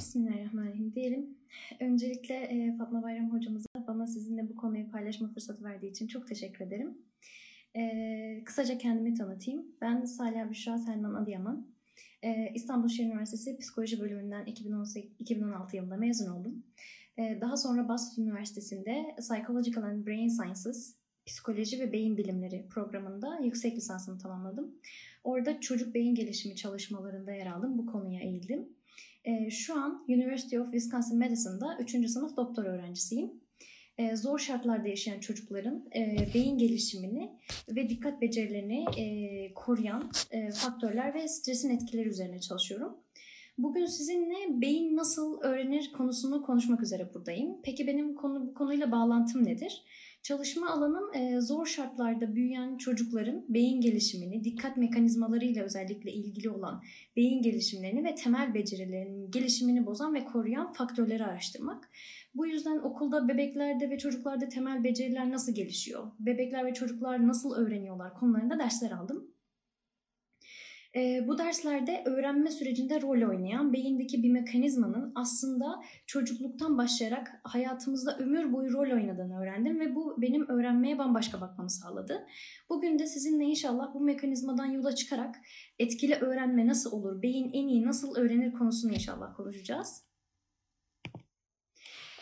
Bismillahirrahmanirrahim diyelim. Öncelikle e, Fatma Bayram hocamıza bana sizinle bu konuyu paylaşma fırsatı verdiği için çok teşekkür ederim. E, kısaca kendimi tanıtayım. Ben Salih Büşra Selman Adıyaman. E, İstanbul Şehir Üniversitesi Psikoloji Bölümünden 2018, 2016 yılında mezun oldum. E, daha sonra Boston Üniversitesi'nde Psychological and Brain Sciences, Psikoloji ve Beyin Bilimleri programında yüksek lisansımı tamamladım. Orada çocuk beyin gelişimi çalışmalarında yer aldım. Bu konuya eğildim. E, şu an University of Wisconsin Madison'da 3. sınıf doktor öğrencisiyim. E, zor şartlarda yaşayan çocukların e, beyin gelişimini ve dikkat becerilerini e, koruyan e, faktörler ve stresin etkileri üzerine çalışıyorum. Bugün sizinle beyin nasıl öğrenir konusunu konuşmak üzere buradayım. Peki benim konu, bu konuyla bağlantım nedir? Çalışma alanım e, zor şartlarda büyüyen çocukların beyin gelişimini, dikkat mekanizmalarıyla özellikle ilgili olan beyin gelişimlerini ve temel becerilerinin gelişimini bozan ve koruyan faktörleri araştırmak. Bu yüzden okulda bebeklerde ve çocuklarda temel beceriler nasıl gelişiyor, bebekler ve çocuklar nasıl öğreniyorlar konularında dersler aldım. E, bu derslerde öğrenme sürecinde rol oynayan beyindeki bir mekanizmanın aslında çocukluktan başlayarak hayatımızda ömür boyu rol oynadığını öğrendim ve bu benim öğrenmeye bambaşka bakmamı sağladı. Bugün de sizinle inşallah bu mekanizmadan yola çıkarak etkili öğrenme nasıl olur, beyin en iyi nasıl öğrenir konusunu inşallah konuşacağız.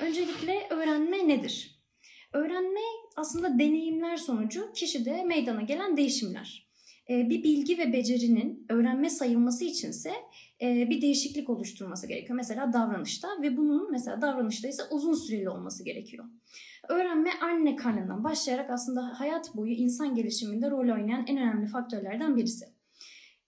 Öncelikle öğrenme nedir? Öğrenme aslında deneyimler sonucu kişide meydana gelen değişimler. Ee, bir bilgi ve becerinin öğrenme sayılması içinse e, bir değişiklik oluşturması gerekiyor. Mesela davranışta ve bunun mesela davranışta ise uzun süreli olması gerekiyor. Öğrenme anne karnından başlayarak aslında hayat boyu insan gelişiminde rol oynayan en önemli faktörlerden birisi.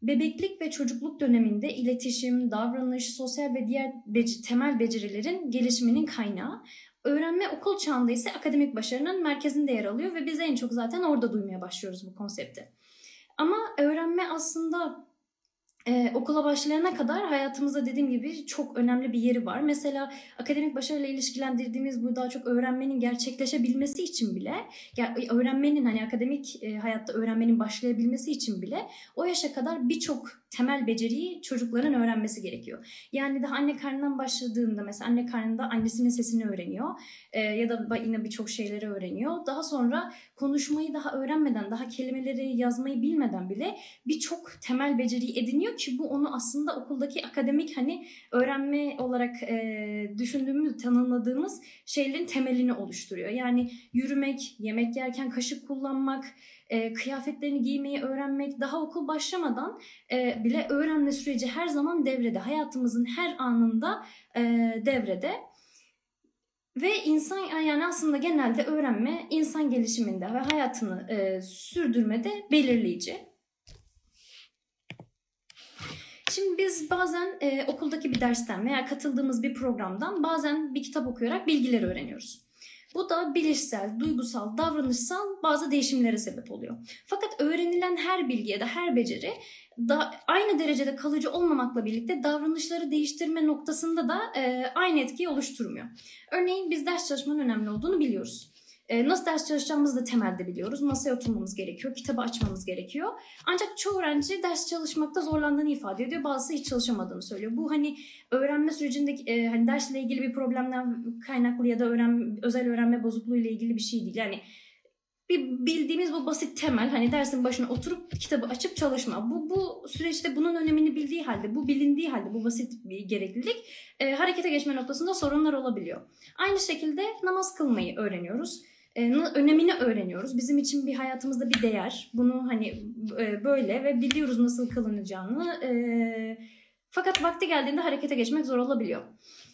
Bebeklik ve çocukluk döneminde iletişim, davranış, sosyal ve diğer bec- temel becerilerin gelişiminin kaynağı. Öğrenme okul çağında ise akademik başarının merkezinde yer alıyor ve biz en çok zaten orada duymaya başlıyoruz bu konsepti. Ama öğrenme aslında ee, okula başlayana kadar hayatımızda dediğim gibi çok önemli bir yeri var. Mesela akademik başarıyla ilişkilendirdiğimiz bu daha çok öğrenmenin gerçekleşebilmesi için bile, öğrenmenin hani akademik e, hayatta öğrenmenin başlayabilmesi için bile o yaşa kadar birçok temel beceriyi çocukların öğrenmesi gerekiyor. Yani daha anne karnından başladığında mesela anne karnında annesinin sesini öğreniyor e, ya da yine birçok şeyleri öğreniyor. Daha sonra konuşmayı daha öğrenmeden, daha kelimeleri yazmayı bilmeden bile birçok temel beceriyi ediniyor ki bu onu aslında okuldaki akademik hani öğrenme olarak e, düşündüğümüz, tanımladığımız şeylerin temelini oluşturuyor. Yani yürümek, yemek yerken kaşık kullanmak, e, kıyafetlerini giymeyi öğrenmek, daha okul başlamadan e, bile öğrenme süreci her zaman devrede. Hayatımızın her anında e, devrede. Ve insan yani aslında genelde öğrenme insan gelişiminde ve hayatını e, sürdürmede belirleyici. Şimdi biz bazen e, okuldaki bir dersten veya katıldığımız bir programdan bazen bir kitap okuyarak bilgileri öğreniyoruz. Bu da bilişsel, duygusal, davranışsal bazı değişimlere sebep oluyor. Fakat öğrenilen her bilgi ya da her beceri da aynı derecede kalıcı olmamakla birlikte davranışları değiştirme noktasında da e, aynı etkiyi oluşturmuyor. Örneğin biz ders çalışmanın önemli olduğunu biliyoruz. E, nasıl ders çalışacağımızı da temelde biliyoruz. Masaya oturmamız gerekiyor, kitabı açmamız gerekiyor. Ancak çoğu öğrenci ders çalışmakta zorlandığını ifade ediyor. Bazısı hiç çalışamadığını söylüyor. Bu hani öğrenme sürecindeki e, hani dersle ilgili bir problemden kaynaklı ya da öğren, özel öğrenme bozukluğu ile ilgili bir şey değil. Yani bir bildiğimiz bu basit temel hani dersin başına oturup kitabı açıp çalışma. Bu bu süreçte bunun önemini bildiği halde, bu bilindiği halde bu basit bir gereklilik e, harekete geçme noktasında sorunlar olabiliyor. Aynı şekilde namaz kılmayı öğreniyoruz önemini öğreniyoruz. Bizim için bir hayatımızda bir değer. Bunu hani e, böyle ve biliyoruz nasıl kılınacağını. E, fakat vakti geldiğinde harekete geçmek zor olabiliyor.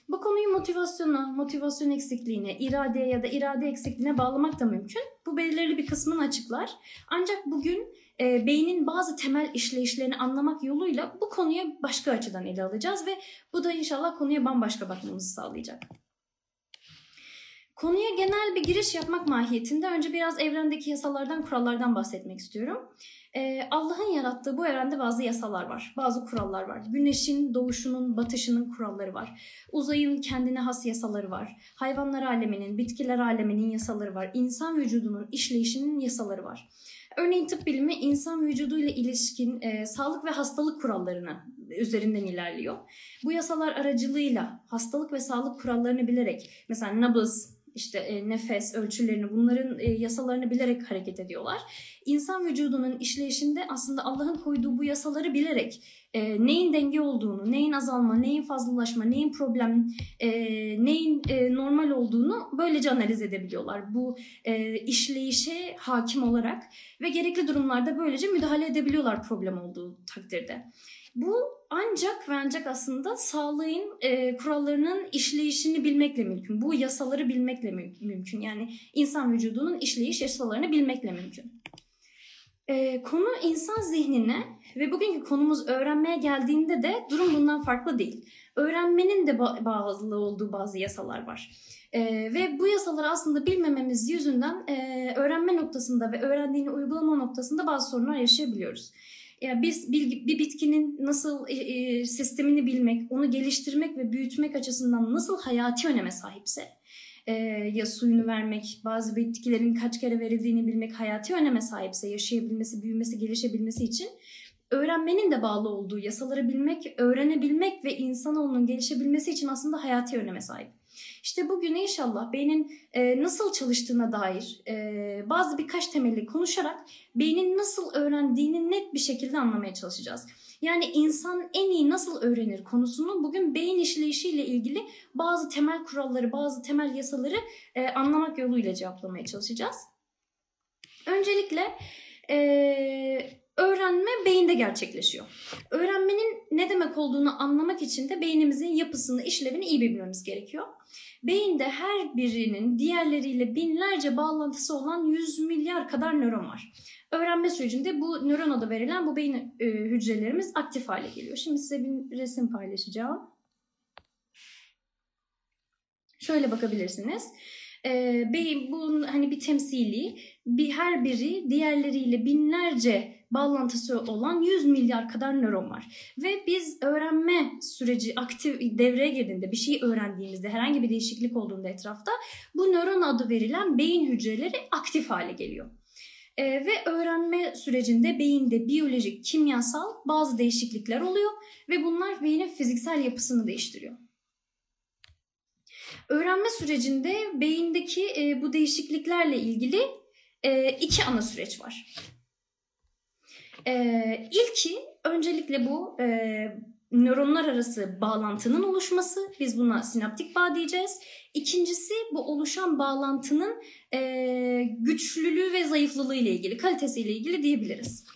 Bu konuyu motivasyona, motivasyon eksikliğine, iradeye ya da irade eksikliğine bağlamak da mümkün. Bu belirli bir kısmını açıklar. Ancak bugün e, beynin bazı temel işleyişlerini anlamak yoluyla bu konuya başka açıdan ele alacağız ve bu da inşallah konuya bambaşka bakmamızı sağlayacak. Konuya genel bir giriş yapmak mahiyetinde önce biraz evrendeki yasalardan, kurallardan bahsetmek istiyorum. Ee, Allah'ın yarattığı bu evrende bazı yasalar var, bazı kurallar var. Güneşin doğuşunun, batışının kuralları var. Uzayın kendine has yasaları var. Hayvanlar aleminin, bitkiler aleminin yasaları var. İnsan vücudunun işleyişinin yasaları var. Örneğin tıp bilimi insan vücuduyla ilişkin e, sağlık ve hastalık kurallarını üzerinden ilerliyor. Bu yasalar aracılığıyla hastalık ve sağlık kurallarını bilerek mesela nabız, işte e, nefes ölçülerini bunların e, yasalarını bilerek hareket ediyorlar. İnsan vücudunun işleyişinde aslında Allah'ın koyduğu bu yasaları bilerek e, neyin denge olduğunu, neyin azalma, neyin fazlalaşma, neyin problem, e, neyin e, normal olduğunu böylece analiz edebiliyorlar. Bu e, işleyişe hakim olarak ve gerekli durumlarda böylece müdahale edebiliyorlar problem olduğu takdirde. Bu ancak ve ancak aslında sağlığın e, kurallarının işleyişini bilmekle mümkün. Bu yasaları bilmekle mü- mümkün. Yani insan vücudunun işleyiş yasalarını bilmekle mümkün. E, konu insan zihnine ve bugünkü konumuz öğrenmeye geldiğinde de durum bundan farklı değil. Öğrenmenin de ba- bağlı olduğu bazı yasalar var. E, ve bu yasaları aslında bilmememiz yüzünden e, öğrenme noktasında ve öğrendiğini uygulama noktasında bazı sorunlar yaşayabiliyoruz. Ya biz bir, bir bitkinin nasıl e, e, sistemini bilmek, onu geliştirmek ve büyütmek açısından nasıl hayati öneme sahipse, e, ya suyunu vermek, bazı bitkilerin kaç kere verildiğini bilmek hayati öneme sahipse, yaşayabilmesi, büyümesi, gelişebilmesi için öğrenmenin de bağlı olduğu yasaları bilmek, öğrenebilmek ve insanoğlunun gelişebilmesi için aslında hayati öneme sahip. İşte bugün inşallah beynin e, nasıl çalıştığına dair e, bazı birkaç temelli konuşarak beynin nasıl öğrendiğini net bir şekilde anlamaya çalışacağız. Yani insan en iyi nasıl öğrenir konusunu bugün beyin işleyişiyle ilgili bazı temel kuralları, bazı temel yasaları e, anlamak yoluyla cevaplamaya çalışacağız. Öncelikle e, öğrenme beyinde gerçekleşiyor. Öğrenmenin ne demek olduğunu anlamak için de beynimizin yapısını, işlevini iyi bilmemiz gerekiyor. Beyinde her birinin diğerleriyle binlerce bağlantısı olan 100 milyar kadar nöron var. Öğrenme sürecinde bu nöron adı verilen bu beyin e, hücrelerimiz aktif hale geliyor. Şimdi size bir resim paylaşacağım. Şöyle bakabilirsiniz. E, beyin bunun hani bir temsili, bir her biri diğerleriyle binlerce bağlantısı olan 100 milyar kadar nöron var. Ve biz öğrenme süreci aktif devreye girdiğinde bir şey öğrendiğimizde herhangi bir değişiklik olduğunda etrafta bu nöron adı verilen beyin hücreleri aktif hale geliyor. Ee, ve öğrenme sürecinde beyinde biyolojik, kimyasal bazı değişiklikler oluyor ve bunlar beynin fiziksel yapısını değiştiriyor. Öğrenme sürecinde beyindeki e, bu değişikliklerle ilgili e, iki ana süreç var. Ee, ilki öncelikle bu e, nöronlar arası bağlantının oluşması. Biz buna sinaptik bağ diyeceğiz. İkincisi bu oluşan bağlantının e, güçlülüğü ve zayıflılığı ile ilgili, kalitesiyle ilgili diyebiliriz.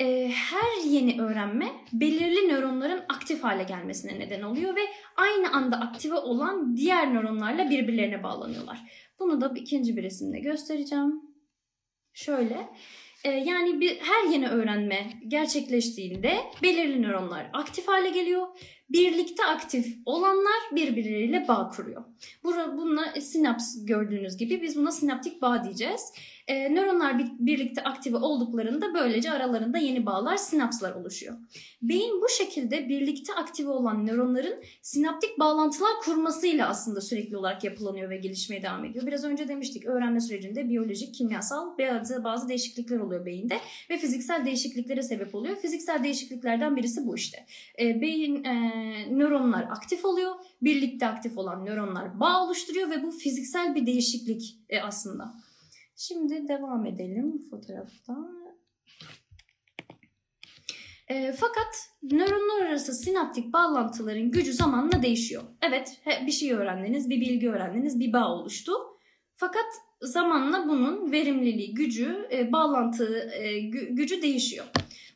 E, her yeni öğrenme belirli nöronların aktif hale gelmesine neden oluyor ve aynı anda aktive olan diğer nöronlarla birbirlerine bağlanıyorlar. Bunu da ikinci bir resimde göstereceğim. Şöyle yani bir her yeni öğrenme gerçekleştiğinde belirli nöronlar aktif hale geliyor. Birlikte aktif olanlar birbirleriyle bağ kuruyor. Bununla sinaps gördüğünüz gibi biz buna sinaptik bağ diyeceğiz. E, nöronlar bir, birlikte aktive olduklarında böylece aralarında yeni bağlar, sinapslar oluşuyor. Beyin bu şekilde birlikte aktive olan nöronların sinaptik bağlantılar kurmasıyla aslında sürekli olarak yapılanıyor ve gelişmeye devam ediyor. Biraz önce demiştik öğrenme sürecinde biyolojik, kimyasal bazı, bazı değişiklikler oluyor beyinde ve fiziksel değişikliklere sebep oluyor. Fiziksel değişikliklerden birisi bu işte. E, beyin e, nöronlar aktif oluyor, birlikte aktif olan nöronlar bağ oluşturuyor ve bu fiziksel bir değişiklik e, aslında. Şimdi devam edelim fotoğrafta. E, fakat nöronlar arası sinaptik bağlantıların gücü zamanla değişiyor. Evet bir şey öğrendiniz, bir bilgi öğrendiniz, bir bağ oluştu. Fakat zamanla bunun verimliliği, gücü, e, bağlantı e, gücü değişiyor.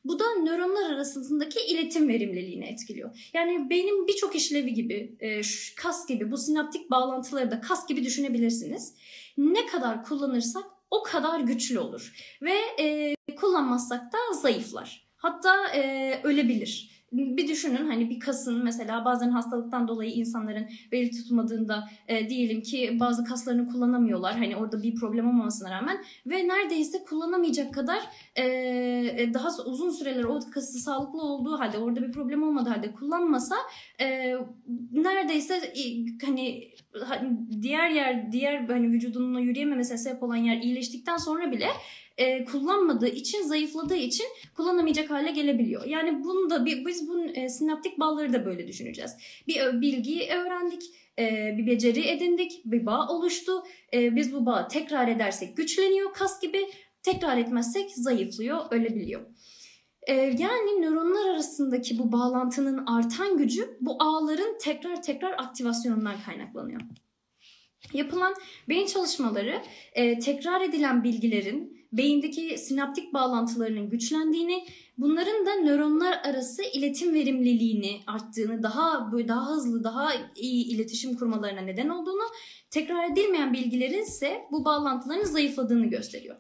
Bu da nöronlar arasındaki iletim verimliliğini etkiliyor. Yani beynin birçok işlevi gibi, e, kas gibi bu sinaptik bağlantıları da kas gibi düşünebilirsiniz. Ne kadar kullanırsak o kadar güçlü olur ve e, kullanmazsak da zayıflar. Hatta e, ölebilir. Bir düşünün hani bir kasın mesela bazen hastalıktan dolayı insanların veri tutmadığında e, diyelim ki bazı kaslarını kullanamıyorlar. Hani orada bir problem olmamasına rağmen ve neredeyse kullanamayacak kadar e, daha uzun süreler o kası sağlıklı olduğu halde orada bir problem olmadığı halde kullanmasa e, neredeyse e, hani diğer yer diğer hani vücudunun yürüyememesine sebep olan yer iyileştikten sonra bile e, kullanmadığı için zayıfladığı için kullanamayacak hale gelebiliyor. Yani bunu da bir, biz bu e, sinaptik bağları da böyle düşüneceğiz. Bir bilgiyi öğrendik, e, bir beceri edindik, bir bağ oluştu. E, biz bu bağı tekrar edersek güçleniyor kas gibi, tekrar etmezsek zayıflıyor, ölebiliyor. E, yani nöronlar arasındaki bu bağlantının artan gücü bu ağların tekrar tekrar aktivasyonundan kaynaklanıyor. Yapılan beyin çalışmaları e, tekrar edilen bilgilerin beyindeki sinaptik bağlantılarının güçlendiğini, bunların da nöronlar arası iletim verimliliğini arttığını, daha böyle daha hızlı, daha iyi iletişim kurmalarına neden olduğunu, tekrar edilmeyen bilgilerin ise bu bağlantıların zayıfladığını gösteriyor.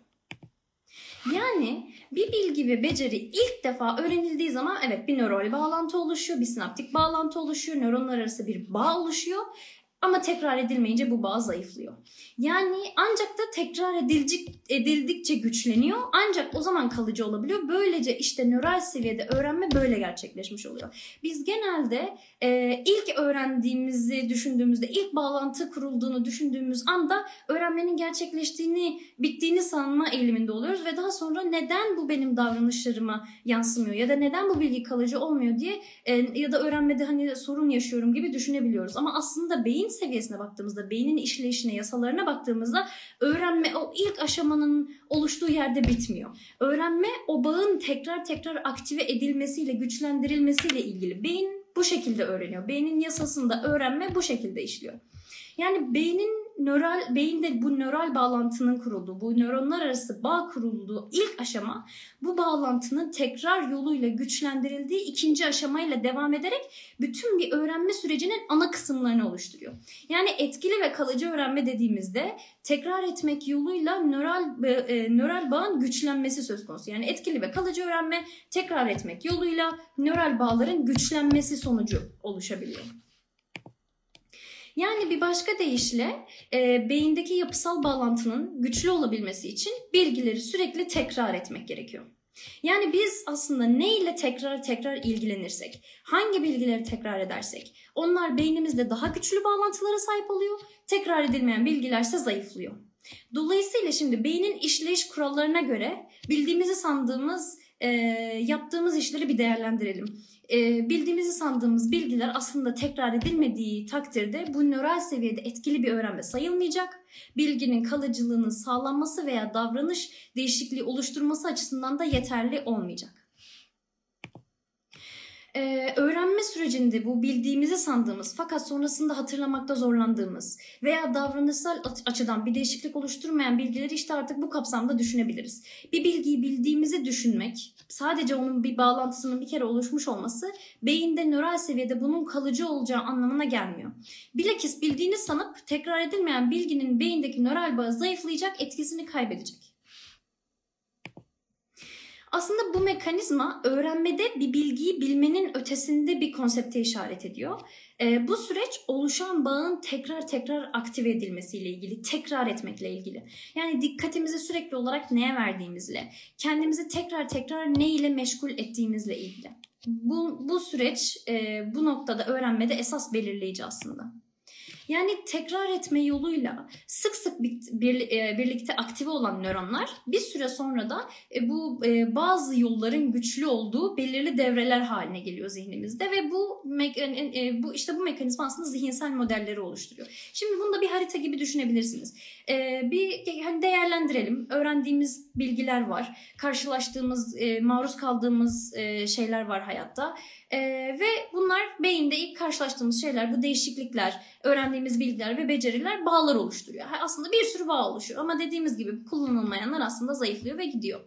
Yani bir bilgi ve beceri ilk defa öğrenildiği zaman evet bir nöral bağlantı oluşuyor, bir sinaptik bağlantı oluşuyor, nöronlar arası bir bağ oluşuyor ama tekrar edilmeyince bu bağ zayıflıyor. Yani ancak da tekrar edilecek, edildikçe güçleniyor. Ancak o zaman kalıcı olabiliyor. Böylece işte nöral seviyede öğrenme böyle gerçekleşmiş oluyor. Biz genelde e, ilk öğrendiğimizi düşündüğümüzde, ilk bağlantı kurulduğunu düşündüğümüz anda öğrenmenin gerçekleştiğini, bittiğini sanma eğiliminde oluyoruz ve daha sonra neden bu benim davranışlarıma yansımıyor ya da neden bu bilgi kalıcı olmuyor diye e, ya da öğrenmede hani sorun yaşıyorum gibi düşünebiliyoruz. Ama aslında beyin seviyesine baktığımızda, beynin işleyişine, yasalarına baktığımızda öğrenme o ilk aşamanın oluştuğu yerde bitmiyor. Öğrenme o bağın tekrar tekrar aktive edilmesiyle, güçlendirilmesiyle ilgili. Beyin bu şekilde öğreniyor. Beynin yasasında öğrenme bu şekilde işliyor. Yani beynin nöral beyinde bu nöral bağlantının kurulduğu, bu nöronlar arası bağ kurulduğu ilk aşama bu bağlantının tekrar yoluyla güçlendirildiği ikinci aşamayla devam ederek bütün bir öğrenme sürecinin ana kısımlarını oluşturuyor. Yani etkili ve kalıcı öğrenme dediğimizde tekrar etmek yoluyla nöral e, nöral bağın güçlenmesi söz konusu. Yani etkili ve kalıcı öğrenme tekrar etmek yoluyla nöral bağların güçlenmesi sonucu oluşabiliyor. Yani bir başka deyişle e, beyindeki yapısal bağlantının güçlü olabilmesi için bilgileri sürekli tekrar etmek gerekiyor. Yani biz aslında ne ile tekrar tekrar ilgilenirsek, hangi bilgileri tekrar edersek, onlar beynimizde daha güçlü bağlantılara sahip oluyor, tekrar edilmeyen bilgilerse zayıflıyor. Dolayısıyla şimdi beynin işleyiş kurallarına göre bildiğimizi sandığımız, e, yaptığımız işleri bir değerlendirelim e, bildiğimizi sandığımız bilgiler aslında tekrar edilmediği takdirde bu nöral seviyede etkili bir öğrenme sayılmayacak. Bilginin kalıcılığının sağlanması veya davranış değişikliği oluşturması açısından da yeterli olmayacak. Ee, öğrenme sürecinde bu bildiğimizi sandığımız fakat sonrasında hatırlamakta zorlandığımız veya davranışsal açıdan bir değişiklik oluşturmayan bilgileri işte artık bu kapsamda düşünebiliriz. Bir bilgiyi bildiğimizi düşünmek, sadece onun bir bağlantısının bir kere oluşmuş olması beyinde nöral seviyede bunun kalıcı olacağı anlamına gelmiyor. Bilakis bildiğini sanıp tekrar edilmeyen bilginin beyindeki nöral bağı zayıflayacak, etkisini kaybedecek. Aslında bu mekanizma öğrenmede bir bilgiyi bilmenin ötesinde bir konsepte işaret ediyor. E, bu süreç oluşan bağın tekrar tekrar aktive edilmesiyle ilgili, tekrar etmekle ilgili. Yani dikkatimizi sürekli olarak neye verdiğimizle, kendimizi tekrar tekrar ne ile meşgul ettiğimizle ilgili. Bu, bu süreç e, bu noktada öğrenmede esas belirleyici aslında. Yani tekrar etme yoluyla sık sık bir, e, birlikte aktive olan nöronlar bir süre sonra da e, bu e, bazı yolların güçlü olduğu belirli devreler haline geliyor zihnimizde ve bu bu işte bu mekanizma aslında zihinsel modelleri oluşturuyor. Şimdi bunu da bir harita gibi düşünebilirsiniz. Bir hani değerlendirelim. Öğrendiğimiz bilgiler var. Karşılaştığımız, maruz kaldığımız şeyler var hayatta. Ee, ve bunlar beyinde ilk karşılaştığımız şeyler, bu değişiklikler, öğrendiğimiz bilgiler ve beceriler bağlar oluşturuyor. Aslında bir sürü bağ oluşuyor ama dediğimiz gibi kullanılmayanlar aslında zayıflıyor ve gidiyor.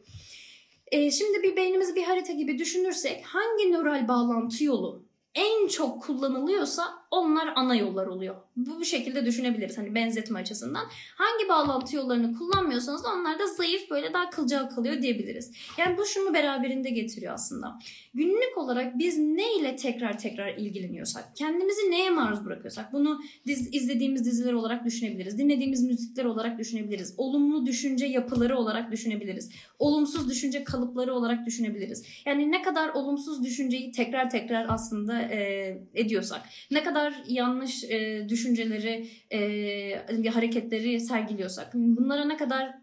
Ee, şimdi bir beynimizi bir harita gibi düşünürsek hangi nöral bağlantı yolu en çok kullanılıyorsa onlar ana yollar oluyor. Bu, bu şekilde düşünebiliriz hani benzetme açısından. Hangi bağlantı yollarını kullanmıyorsanız da onlar da zayıf böyle daha kılcal kalıyor diyebiliriz. Yani bu şunu beraberinde getiriyor aslında. Günlük olarak biz ne ile tekrar tekrar ilgileniyorsak, kendimizi neye maruz bırakıyorsak bunu diz, izlediğimiz diziler olarak düşünebiliriz. Dinlediğimiz müzikler olarak düşünebiliriz. Olumlu düşünce yapıları olarak düşünebiliriz. Olumsuz düşünce kalıpları olarak düşünebiliriz. Yani ne kadar olumsuz düşünceyi tekrar tekrar aslında e, ediyorsak, ne kadar yanlış e, düşünceleri, e, hareketleri sergiliyorsak, bunlara ne kadar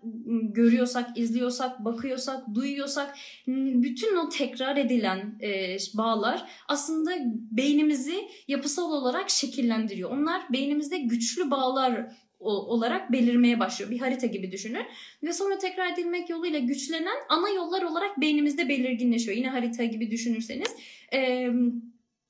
görüyorsak, izliyorsak, bakıyorsak, duyuyorsak, bütün o tekrar edilen e, bağlar aslında beynimizi yapısal olarak şekillendiriyor. Onlar beynimizde güçlü bağlar olarak belirmeye başlıyor. Bir harita gibi düşünün. Ve sonra tekrar edilmek yoluyla güçlenen ana yollar olarak beynimizde belirginleşiyor. Yine harita gibi düşünürseniz. Ee,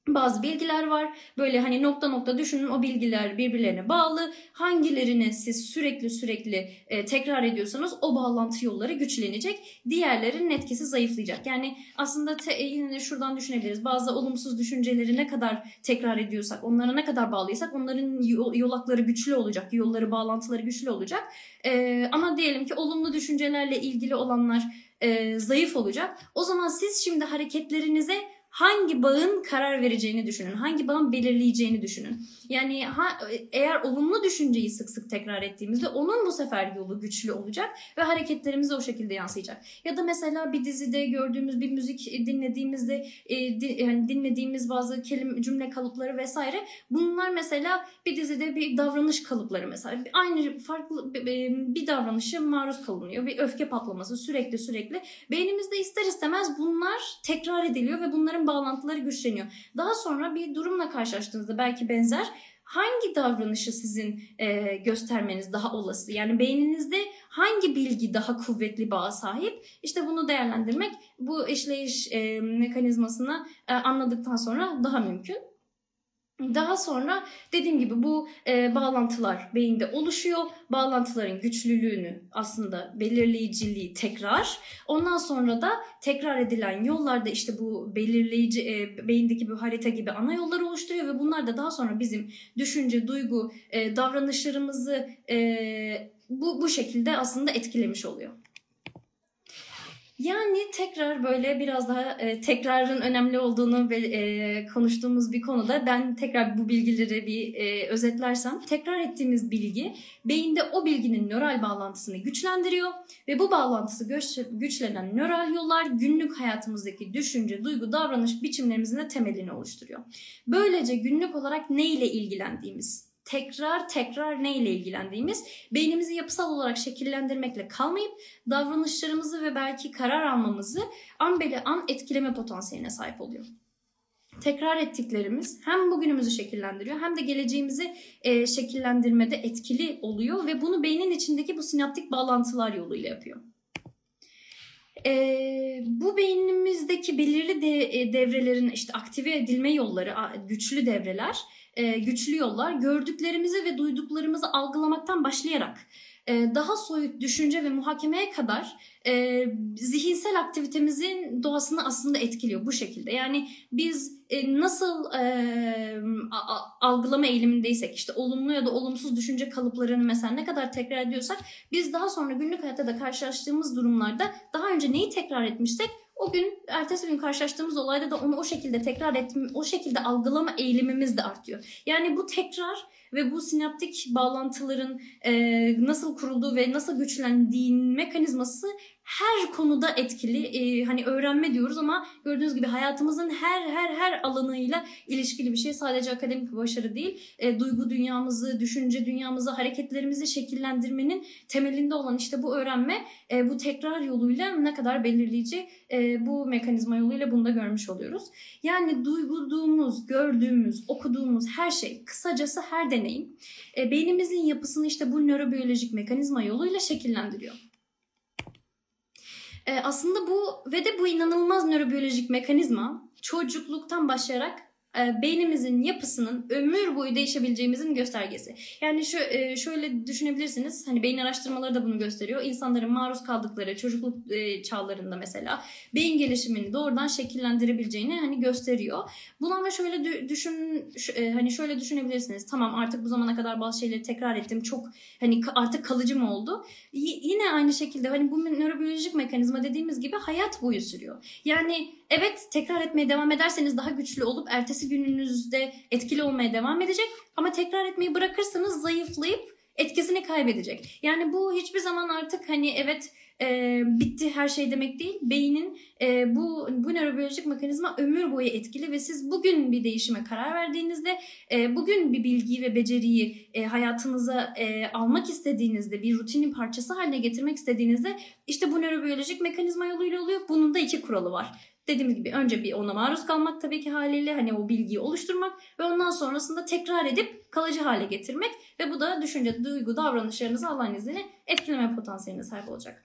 bazı bilgiler var. Böyle hani nokta nokta düşünün o bilgiler birbirlerine bağlı. Hangilerini siz sürekli sürekli e, tekrar ediyorsanız o bağlantı yolları güçlenecek. Diğerlerinin etkisi zayıflayacak. Yani aslında te, e, yine şuradan düşünebiliriz. Bazı olumsuz düşünceleri ne kadar tekrar ediyorsak, onlara ne kadar bağlıysak onların yolakları güçlü olacak. Yolları, bağlantıları güçlü olacak. E, ama diyelim ki olumlu düşüncelerle ilgili olanlar e, zayıf olacak. O zaman siz şimdi hareketlerinize hangi bağın karar vereceğini düşünün. Hangi bağın belirleyeceğini düşünün. Yani ha, eğer olumlu düşünceyi sık sık tekrar ettiğimizde onun bu sefer yolu güçlü olacak ve hareketlerimize o şekilde yansıyacak. Ya da mesela bir dizide gördüğümüz bir müzik dinlediğimizde e, di, yani dinlediğimiz bazı kelime cümle kalıpları vesaire bunlar mesela bir dizide bir davranış kalıpları mesela aynı farklı bir davranışa maruz kalınıyor. Bir öfke patlaması sürekli sürekli beynimizde ister istemez bunlar tekrar ediliyor ve bunların bağlantıları güçleniyor. Daha sonra bir durumla karşılaştığınızda belki benzer hangi davranışı sizin e, göstermeniz daha olası? Yani beyninizde hangi bilgi daha kuvvetli bağa sahip? İşte bunu değerlendirmek bu işleyiş e, mekanizmasını e, anladıktan sonra daha mümkün. Daha sonra dediğim gibi bu e, bağlantılar beyinde oluşuyor. Bağlantıların güçlülüğünü aslında belirleyiciliği tekrar. Ondan sonra da tekrar edilen yollarda işte bu belirleyici e, beyindeki bu harita gibi ana yollar oluşturuyor ve bunlar da daha sonra bizim düşünce, duygu, e, davranışlarımızı e, bu, bu şekilde aslında etkilemiş oluyor. Yani tekrar böyle biraz daha e, tekrarın önemli olduğunu ve e, konuştuğumuz bir konuda ben tekrar bu bilgileri bir e, özetlersem tekrar ettiğimiz bilgi beyinde o bilginin nöral bağlantısını güçlendiriyor ve bu bağlantısı güç, güçlenen nöral yollar günlük hayatımızdaki düşünce, duygu, davranış biçimlerimizin de temelini oluşturuyor. Böylece günlük olarak ne ile ilgilendiğimiz, tekrar tekrar ne ile ilgilendiğimiz, beynimizi yapısal olarak şekillendirmekle kalmayıp davranışlarımızı ve belki karar almamızı an beli an etkileme potansiyeline sahip oluyor. Tekrar ettiklerimiz hem bugünümüzü şekillendiriyor hem de geleceğimizi e, şekillendirmede etkili oluyor ve bunu beynin içindeki bu sinaptik bağlantılar yoluyla yapıyor. E, bu beynimizdeki belirli de, e, devrelerin işte aktive edilme yolları, güçlü devreler e, güçlü yollar gördüklerimizi ve duyduklarımızı algılamaktan başlayarak daha soyut düşünce ve muhakemeye kadar e, zihinsel aktivitemizin doğasını aslında etkiliyor bu şekilde. Yani biz e, nasıl e, algılama eğilimindeysek işte olumlu ya da olumsuz düşünce kalıplarını mesela ne kadar tekrar ediyorsak biz daha sonra günlük hayatta da karşılaştığımız durumlarda daha önce neyi tekrar etmişsek o gün ertesi gün karşılaştığımız olayda da onu o şekilde tekrar etme, o şekilde algılama eğilimimiz de artıyor. Yani bu tekrar ve bu sinaptik bağlantıların e, nasıl kurulduğu ve nasıl güçlendiğin mekanizması her konuda etkili. E, hani öğrenme diyoruz ama gördüğünüz gibi hayatımızın her her her alanıyla ilişkili bir şey. Sadece akademik başarı değil. E, duygu dünyamızı, düşünce dünyamızı, hareketlerimizi şekillendirmenin temelinde olan işte bu öğrenme e, bu tekrar yoluyla ne kadar belirleyici e, bu mekanizma yoluyla bunu da görmüş oluyoruz. Yani duyguduğumuz, gördüğümüz, okuduğumuz her şey, kısacası her deneyim e, beynimizin yapısını işte bu nörobiyolojik mekanizma yoluyla şekillendiriyor. E, aslında bu ve de bu inanılmaz nörobiyolojik mekanizma çocukluktan başlayarak beynimizin yapısının ömür boyu değişebileceğimizin göstergesi. Yani şu e, şöyle düşünebilirsiniz. Hani beyin araştırmaları da bunu gösteriyor. İnsanların maruz kaldıkları çocukluk e, çağlarında mesela beyin gelişimini doğrudan şekillendirebileceğini hani gösteriyor. Bunu ama şöyle dü- düşün e, hani şöyle düşünebilirsiniz. Tamam artık bu zamana kadar bazı şeyleri tekrar ettim. Çok hani artık kalıcı mı oldu? Y- yine aynı şekilde hani bu nörobiyolojik mekanizma dediğimiz gibi hayat boyu sürüyor. Yani evet tekrar etmeye devam ederseniz daha güçlü olup ertesi gününüzde etkili olmaya devam edecek. Ama tekrar etmeyi bırakırsanız zayıflayıp etkisini kaybedecek. Yani bu hiçbir zaman artık hani evet e, bitti her şey demek değil. Beynin e, bu bu nörobiyolojik mekanizma ömür boyu etkili ve siz bugün bir değişime karar verdiğinizde e, bugün bir bilgiyi ve beceriyi e, hayatınıza e, almak istediğinizde bir rutinin parçası haline getirmek istediğinizde işte bu nörobiyolojik mekanizma yoluyla oluyor. Bunun da iki kuralı var. Dediğim gibi önce bir ona maruz kalmak tabii ki haliyle hani o bilgiyi oluşturmak ve ondan sonrasında tekrar edip kalıcı hale getirmek ve bu da düşünce, duygu, davranışlarınızı Allah'ın izniyle etkileme potansiyeline sahip olacak.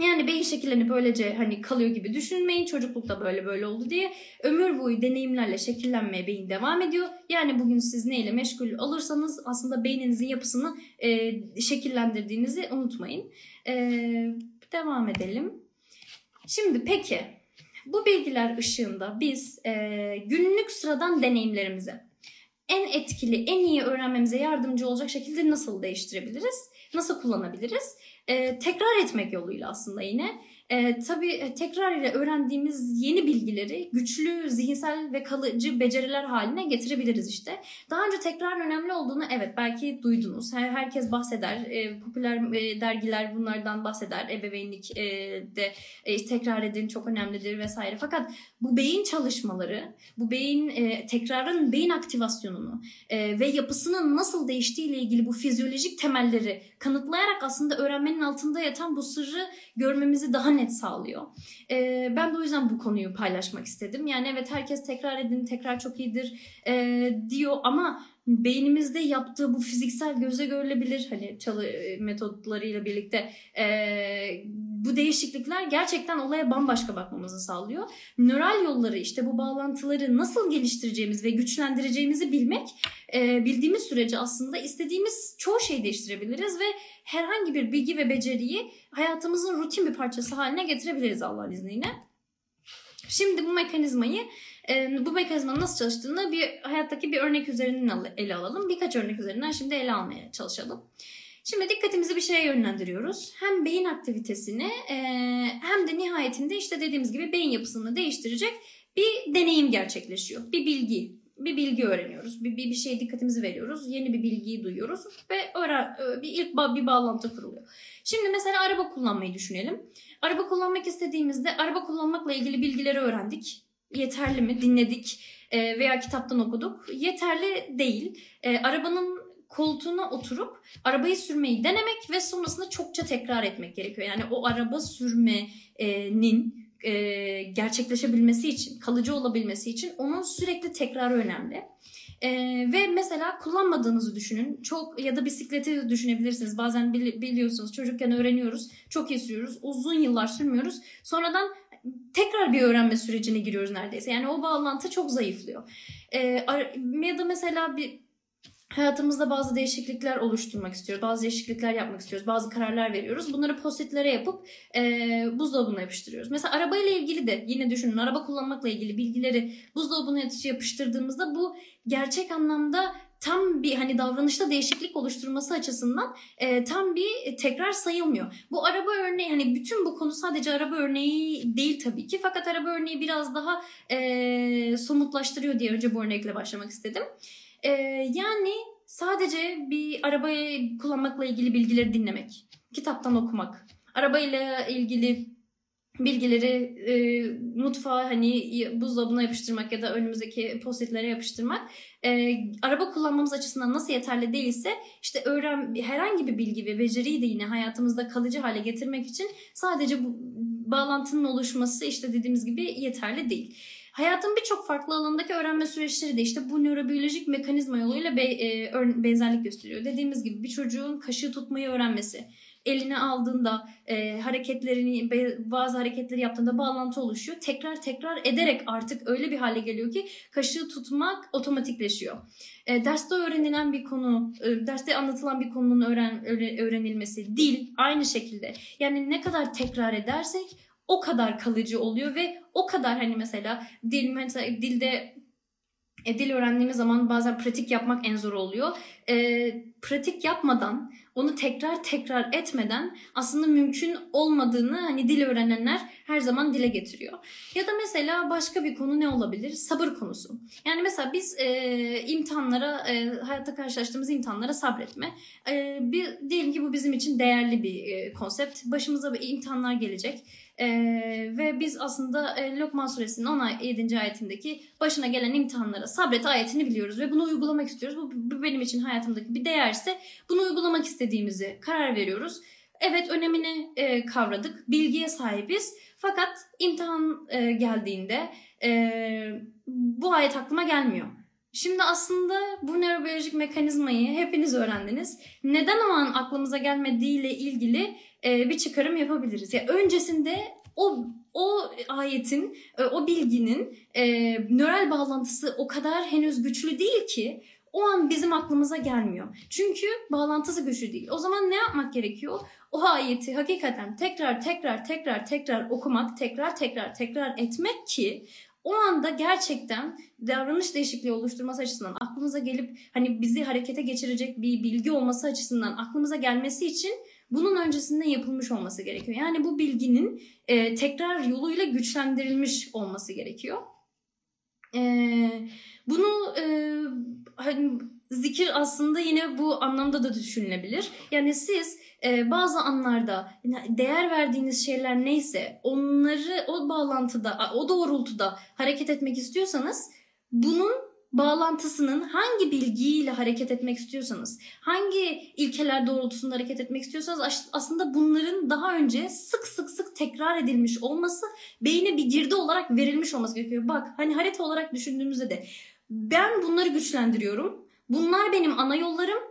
Yani beyin şekillenip böylece hani kalıyor gibi düşünmeyin. Çocuklukta böyle böyle oldu diye. Ömür boyu deneyimlerle şekillenmeye beyin devam ediyor. Yani bugün siz neyle meşgul olursanız aslında beyninizin yapısını e, şekillendirdiğinizi unutmayın. E, devam edelim. Şimdi peki bu bilgiler ışığında biz e, günlük sıradan deneyimlerimizi en etkili, en iyi öğrenmemize yardımcı olacak şekilde nasıl değiştirebiliriz? Nasıl kullanabiliriz? Tekrar etmek yoluyla aslında yine. E, tabii tekrar ile öğrendiğimiz yeni bilgileri güçlü, zihinsel ve kalıcı beceriler haline getirebiliriz işte. Daha önce tekrarın önemli olduğunu evet belki duydunuz. Her, herkes bahseder. E, popüler e, dergiler bunlardan bahseder. Ebeveynlik e, de e, tekrar edin çok önemlidir vesaire. Fakat bu beyin çalışmaları, bu beyin e, tekrarın beyin aktivasyonunu e, ve yapısının nasıl değiştiği ile ilgili bu fizyolojik temelleri kanıtlayarak aslında öğrenmenin altında yatan bu sırrı görmemizi daha net sağlıyor. E, ben de o yüzden bu konuyu paylaşmak istedim. Yani evet herkes tekrar edin, tekrar çok iyidir e, diyor ama beynimizde yaptığı bu fiziksel göze görülebilir hani çalı metotlarıyla birlikte e, bu değişiklikler gerçekten olaya bambaşka bakmamızı sağlıyor. Nöral yolları işte bu bağlantıları nasıl geliştireceğimiz ve güçlendireceğimizi bilmek e, bildiğimiz sürece aslında istediğimiz çoğu şeyi değiştirebiliriz ve herhangi bir bilgi ve beceriyi hayatımızın rutin bir parçası haline getirebiliriz Allah'ın izniyle. Şimdi bu mekanizmayı bu mekanizmanın nasıl çalıştığını bir hayattaki bir örnek üzerinden ele alalım. Birkaç örnek üzerinden şimdi ele almaya çalışalım. Şimdi dikkatimizi bir şeye yönlendiriyoruz. Hem beyin aktivitesini hem de nihayetinde işte dediğimiz gibi beyin yapısını değiştirecek bir deneyim gerçekleşiyor. Bir bilgi, bir bilgi öğreniyoruz. Bir, bir, bir şeye dikkatimizi veriyoruz. Yeni bir bilgiyi duyuyoruz ve öğren, bir ilk bir bağlantı kuruluyor. Şimdi mesela araba kullanmayı düşünelim. Araba kullanmak istediğimizde araba kullanmakla ilgili bilgileri öğrendik yeterli mi? Dinledik e, veya kitaptan okuduk. Yeterli değil. E, arabanın koltuğuna oturup arabayı sürmeyi denemek ve sonrasında çokça tekrar etmek gerekiyor. Yani o araba sürmenin e, gerçekleşebilmesi için, kalıcı olabilmesi için onun sürekli tekrarı önemli. Ee, ve mesela kullanmadığınızı düşünün. Çok ya da bisikleti düşünebilirsiniz. Bazen bili, biliyorsunuz çocukken öğreniyoruz. Çok iyi sürüyoruz. Uzun yıllar sürmüyoruz. Sonradan tekrar bir öğrenme sürecine giriyoruz neredeyse. Yani o bağlantı çok zayıflıyor. Ee, ya da mesela bir hayatımızda bazı değişiklikler oluşturmak istiyoruz. Bazı değişiklikler yapmak istiyoruz. Bazı kararlar veriyoruz. Bunları postitlere yapıp e, buzdolabına yapıştırıyoruz. Mesela arabayla ilgili de yine düşünün araba kullanmakla ilgili bilgileri buzdolabına yapıştırdığımızda bu gerçek anlamda tam bir hani davranışta değişiklik oluşturması açısından e, tam bir tekrar sayılmıyor. Bu araba örneği hani bütün bu konu sadece araba örneği değil tabii ki fakat araba örneği biraz daha e, somutlaştırıyor diye önce bu örnekle başlamak istedim. E, yani sadece bir arabayı kullanmakla ilgili bilgileri dinlemek, kitaptan okumak, arabayla ilgili bilgileri e, mutfağa hani buzdolabına yapıştırmak ya da önümüzdeki postitlere yapıştırmak e, araba kullanmamız açısından nasıl yeterli değilse işte öğren herhangi bir bilgi ve beceriyi de yine hayatımızda kalıcı hale getirmek için sadece bu bağlantının oluşması işte dediğimiz gibi yeterli değil. Hayatın birçok farklı alanındaki öğrenme süreçleri de işte bu nörobiyolojik mekanizma yoluyla be, e, benzerlik gösteriyor. Dediğimiz gibi bir çocuğun kaşığı tutmayı öğrenmesi, eline aldığında e, hareketlerini bazı hareketleri yaptığında bağlantı oluşuyor. Tekrar tekrar ederek artık öyle bir hale geliyor ki kaşığı tutmak otomatikleşiyor. E, derste öğrenilen bir konu, e, derste anlatılan bir konunun öğren, öğrenilmesi, dil aynı şekilde. Yani ne kadar tekrar edersek o kadar kalıcı oluyor ve o kadar hani mesela dil mesela dilde e, dil öğrendiğimiz zaman bazen pratik yapmak en zor oluyor. E, pratik yapmadan, onu tekrar tekrar etmeden aslında mümkün olmadığını hani dil öğrenenler her zaman dile getiriyor. Ya da mesela başka bir konu ne olabilir? Sabır konusu. Yani mesela biz e, imtihanlara, e, hayatta karşılaştığımız imtihanlara sabretme. E, bir, diyelim ki bu bizim için değerli bir e, konsept. Başımıza imtihanlar gelecek ee, ve biz aslında e, Lokman suresinin 17. ayetindeki başına gelen imtihanlara sabret ayetini biliyoruz ve bunu uygulamak istiyoruz. Bu, bu benim için hayatımdaki bir değerse bunu uygulamak istediğimizi karar veriyoruz. Evet önemini e, kavradık, bilgiye sahibiz. Fakat imtihan e, geldiğinde e, bu ayet aklıma gelmiyor. Şimdi aslında bu nörobiyolojik mekanizmayı hepiniz öğrendiniz. Neden o an aklımıza gelmediğiyle ilgili e, bir çıkarım yapabiliriz. Ya öncesinde o o ayetin, e, o bilginin e, nöral bağlantısı o kadar henüz güçlü değil ki o an bizim aklımıza gelmiyor. Çünkü bağlantısı güçlü değil. O zaman ne yapmak gerekiyor? O ayeti hakikaten tekrar tekrar tekrar tekrar okumak, tekrar tekrar tekrar etmek ki o anda gerçekten davranış değişikliği oluşturması açısından aklımıza gelip hani bizi harekete geçirecek bir bilgi olması açısından aklımıza gelmesi için bunun öncesinde yapılmış olması gerekiyor. Yani bu bilginin e, tekrar yoluyla güçlendirilmiş olması gerekiyor. E, bunu e, hani zikir aslında yine bu anlamda da düşünülebilir. Yani siz e, bazı anlarda değer verdiğiniz şeyler neyse onları o bağlantıda, o doğrultuda hareket etmek istiyorsanız bunun bağlantısının hangi bilgiyle hareket etmek istiyorsanız, hangi ilkeler doğrultusunda hareket etmek istiyorsanız aslında bunların daha önce sık sık sık tekrar edilmiş olması beyne bir girdi olarak verilmiş olması gerekiyor. Bak hani harita olarak düşündüğümüzde de ben bunları güçlendiriyorum. Bunlar benim ana yollarım.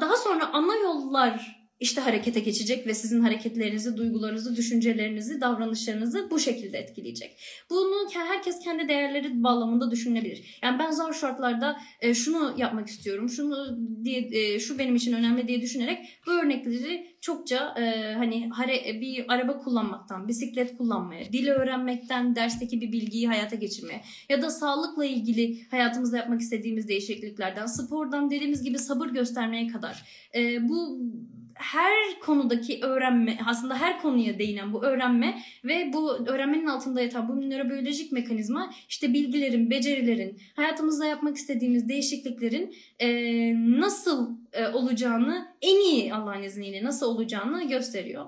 Daha sonra ana yollar işte harekete geçecek ve sizin hareketlerinizi, duygularınızı, düşüncelerinizi, davranışlarınızı bu şekilde etkileyecek. Bunu herkes kendi değerleri bağlamında düşünebilir. Yani ben zor şartlarda e, şunu yapmak istiyorum, şunu diye e, şu benim için önemli diye düşünerek bu örnekleri çokça e, hani bir araba kullanmaktan, bisiklet kullanmaya, dil öğrenmekten, dersteki bir bilgiyi hayata geçirmeye ya da sağlıkla ilgili hayatımızda yapmak istediğimiz değişikliklerden, spordan dediğimiz gibi sabır göstermeye kadar bu her konudaki öğrenme aslında her konuya değinen bu öğrenme ve bu öğrenmenin altında yatan bu nörobiyolojik mekanizma işte bilgilerin, becerilerin, hayatımızda yapmak istediğimiz değişikliklerin e, nasıl e, olacağını en iyi Allah'ın izniyle nasıl olacağını gösteriyor.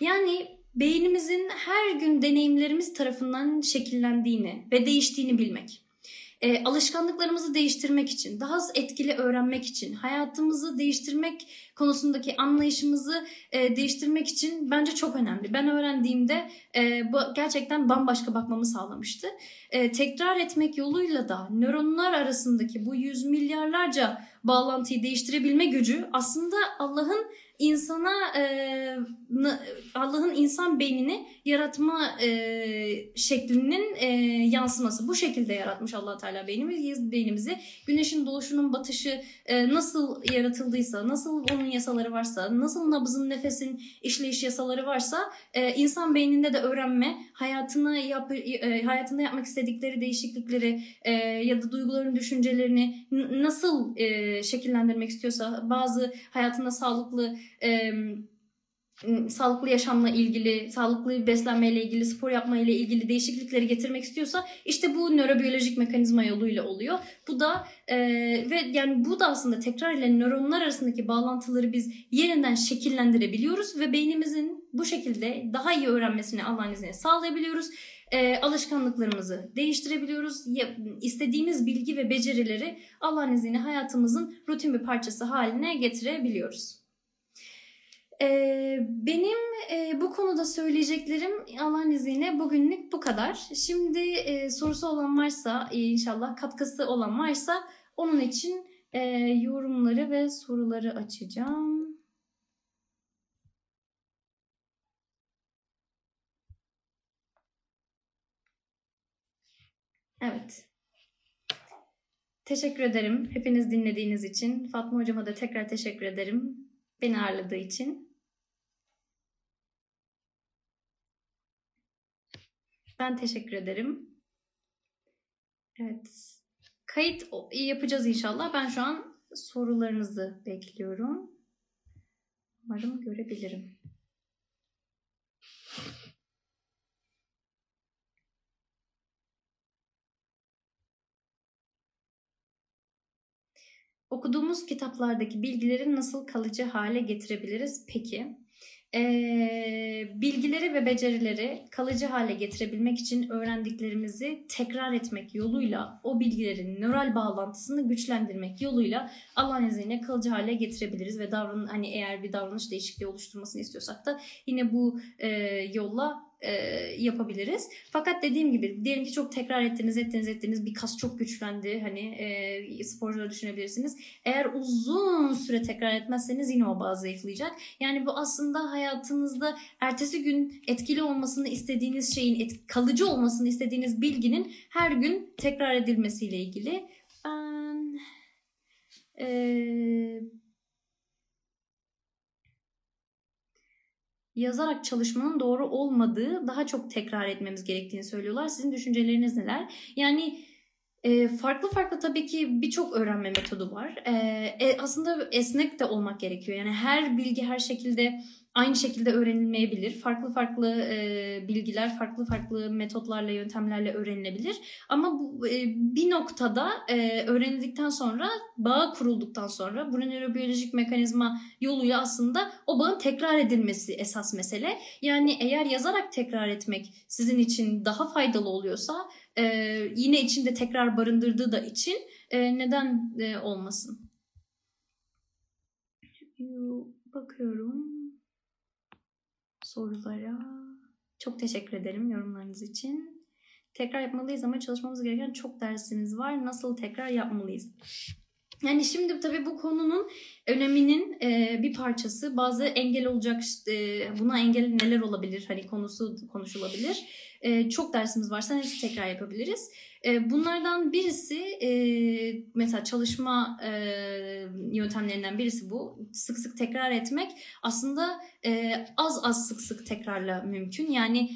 Yani beynimizin her gün deneyimlerimiz tarafından şekillendiğini ve değiştiğini bilmek e, alışkanlıklarımızı değiştirmek için, daha etkili öğrenmek için, hayatımızı değiştirmek konusundaki anlayışımızı e, değiştirmek için bence çok önemli. Ben öğrendiğimde e, bu gerçekten bambaşka bakmamı sağlamıştı. E, tekrar etmek yoluyla da nöronlar arasındaki bu yüz milyarlarca bağlantıyı değiştirebilme gücü aslında Allah'ın insana e, Allah'ın insan beynini yaratma e, şeklinin e, yansıması. Bu şekilde yaratmış allah Teala beynimizi, beynimizi. Güneşin doğuşunun batışı e, nasıl yaratıldıysa, nasıl onun yasaları varsa, nasıl nabızın nefesin işleyiş yasaları varsa e, insan beyninde de öğrenme, hayatını yap, e, hayatında yapmak istedikleri değişiklikleri e, ya da duyguların düşüncelerini nasıl e, şekillendirmek istiyorsa bazı hayatında sağlıklı e, sağlıklı yaşamla ilgili, sağlıklı beslenmeyle ilgili, spor yapmayla ilgili değişiklikleri getirmek istiyorsa işte bu nörobiyolojik mekanizma yoluyla oluyor. Bu da e, ve yani bu da aslında tekrar ile nöronlar arasındaki bağlantıları biz yeniden şekillendirebiliyoruz ve beynimizin bu şekilde daha iyi öğrenmesini Allah'ın izniyle sağlayabiliyoruz. E, alışkanlıklarımızı değiştirebiliyoruz. İstediğimiz bilgi ve becerileri Allah'ın izniyle hayatımızın rutin bir parçası haline getirebiliyoruz. Ee, benim e, bu konuda söyleyeceklerim Allah'ın izniyle bugünlük bu kadar. Şimdi e, sorusu olan varsa e, inşallah katkısı olan varsa onun için e, yorumları ve soruları açacağım. Evet. Teşekkür ederim hepiniz dinlediğiniz için. Fatma hocama da tekrar teşekkür ederim beni ağırladığı için. Ben teşekkür ederim. Evet. Kayıt yapacağız inşallah. Ben şu an sorularınızı bekliyorum. Umarım görebilirim. Okuduğumuz kitaplardaki bilgileri nasıl kalıcı hale getirebiliriz peki? Ee, bilgileri ve becerileri kalıcı hale getirebilmek için öğrendiklerimizi tekrar etmek yoluyla o bilgilerin nöral bağlantısını güçlendirmek yoluyla Allah'ın izniyle kalıcı hale getirebiliriz ve davran hani eğer bir davranış değişikliği oluşturmasını istiyorsak da yine bu e, yolla e, yapabiliriz. Fakat dediğim gibi diyelim ki çok tekrar ettiniz ettiniz ettiniz bir kas çok güçlendi hani e, sporcuları düşünebilirsiniz. Eğer uzun süre tekrar etmezseniz yine o bağ zayıflayacak. Yani bu aslında hayatınızda ertesi gün etkili olmasını istediğiniz şeyin et, kalıcı olmasını istediğiniz bilginin her gün tekrar edilmesiyle ilgili. Ben e, yazarak çalışmanın doğru olmadığı, daha çok tekrar etmemiz gerektiğini söylüyorlar. Sizin düşünceleriniz neler? Yani e, farklı farklı tabii ki birçok öğrenme metodu var. E, e, aslında esnek de olmak gerekiyor. Yani her bilgi her şekilde aynı şekilde öğrenilmeyebilir. Farklı farklı e, bilgiler, farklı farklı metotlarla, yöntemlerle öğrenilebilir. Ama bu e, bir noktada e, öğrenildikten sonra, bağ kurulduktan sonra bu nörobiyolojik mekanizma yoluyla aslında o bağın tekrar edilmesi esas mesele. Yani eğer yazarak tekrar etmek sizin için daha faydalı oluyorsa, e, yine içinde tekrar barındırdığı da için e, neden e, olmasın? Bakıyorum sorulara. Çok teşekkür ederim yorumlarınız için. Tekrar yapmalıyız ama çalışmamız gereken çok dersiniz var. Nasıl tekrar yapmalıyız? Yani şimdi tabii bu konunun öneminin e, bir parçası. Bazı engel olacak, e, buna engel neler olabilir? Hani konusu konuşulabilir. E, çok dersimiz varsa hepsi tekrar yapabiliriz. E, bunlardan birisi e, mesela çalışma e, yöntemlerinden birisi bu. Sık sık tekrar etmek aslında e, az az sık sık tekrarla mümkün. Yani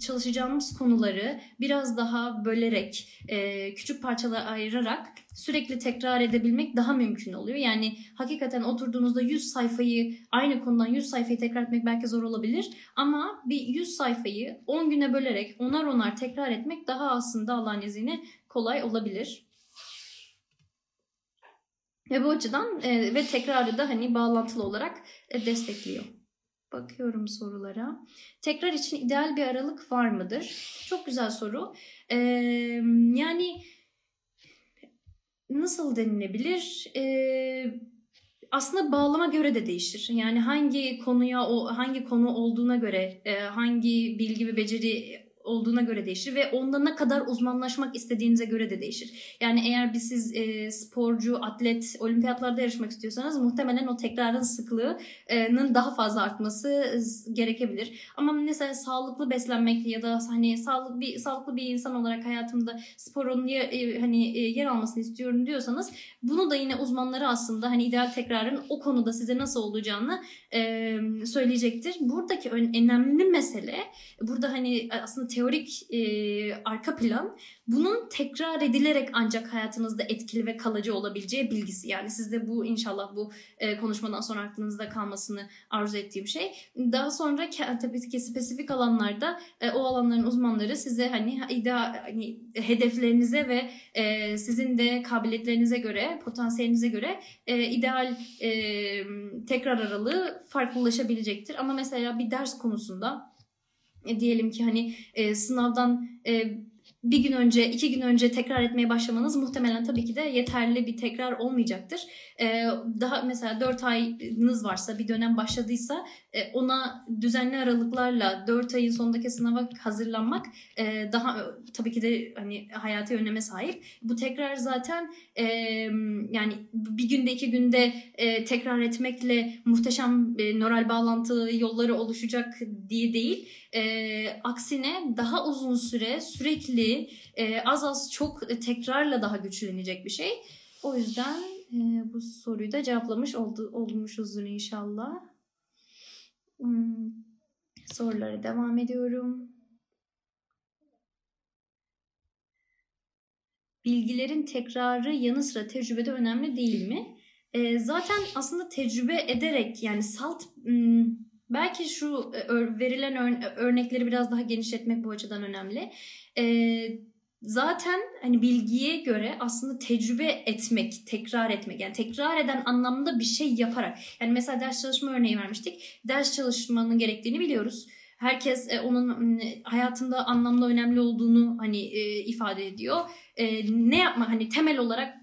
çalışacağımız konuları biraz daha bölerek, e, küçük parçalara ayırarak sürekli tekrar edebilmek daha mümkün oluyor. Yani hakikaten oturduğunuzda 100 sayfayı aynı konudan 100 sayfayı tekrar etmek belki zor olabilir ama bir 100 sayfayı 10 güne bölerek onar onar tekrar etmek daha aslında Allah'ın izniyle kolay olabilir. Ve bu açıdan e, ve tekrarı da hani bağlantılı olarak e, destekliyor. Bakıyorum sorulara. Tekrar için ideal bir aralık var mıdır? Çok güzel soru. Ee, yani nasıl denilebilir? Ee, aslında bağlama göre de değişir. Yani hangi konuya o hangi konu olduğuna göre, e, hangi bilgi ve beceri olduğuna göre değişir ve onda ne kadar uzmanlaşmak istediğinize göre de değişir. Yani eğer bir siz e, sporcu, atlet, olimpiyatlarda yarışmak istiyorsanız muhtemelen o tekrarın sıklığının daha fazla artması gerekebilir. Ama mesela sağlıklı beslenmek ya da hani sağlıklı bir sağlıklı bir insan olarak hayatımda sporun yer, e, hani e, yer almasını istiyorum diyorsanız bunu da yine uzmanları aslında hani ideal tekrarın o konuda size nasıl olacağını e, söyleyecektir. Buradaki önemli mesele burada hani aslında teorik e, arka plan bunun tekrar edilerek ancak hayatınızda etkili ve kalıcı olabileceği bilgisi. Yani sizde bu inşallah bu e, konuşmadan sonra aklınızda kalmasını arzu ettiğim şey. Daha sonra tabii ki spesifik alanlarda e, o alanların uzmanları size hani, ida, hani hedeflerinize ve e, sizin de kabiliyetlerinize göre, potansiyelinize göre e, ideal e, tekrar aralığı farklılaşabilecektir. Ama mesela bir ders konusunda e, diyelim ki hani e, sınavdan e, bir gün önce, iki gün önce tekrar etmeye başlamanız muhtemelen tabii ki de yeterli bir tekrar olmayacaktır. Ee, daha mesela 4 ayınız varsa, bir dönem başladıysa e, ona düzenli aralıklarla 4 ayın sonundaki sınava hazırlanmak e, daha tabii ki de hani hayati öneme sahip. Bu tekrar zaten e, yani bir günde iki günde tekrar etmekle muhteşem nöral bağlantı yolları oluşacak diye değil. Aksine daha uzun süre sürekli. E, az az çok e, tekrarla daha güçlenecek bir şey. O yüzden e, bu soruyu da cevaplamış oldu, olmuşuzdur inşallah. Hmm, sorulara devam ediyorum. Bilgilerin tekrarı yanı sıra tecrübede önemli değil mi? E, zaten aslında tecrübe ederek yani salt hmm, belki şu e, verilen örnekleri biraz daha genişletmek bu açıdan önemli. E, zaten hani bilgiye göre aslında tecrübe etmek, tekrar etmek yani tekrar eden anlamda bir şey yaparak. Yani mesela ders çalışma örneği vermiştik. Ders çalışmanın gerektiğini biliyoruz. Herkes e, onun hayatında anlamda önemli olduğunu hani ifade ediyor. ne yapma hani temel olarak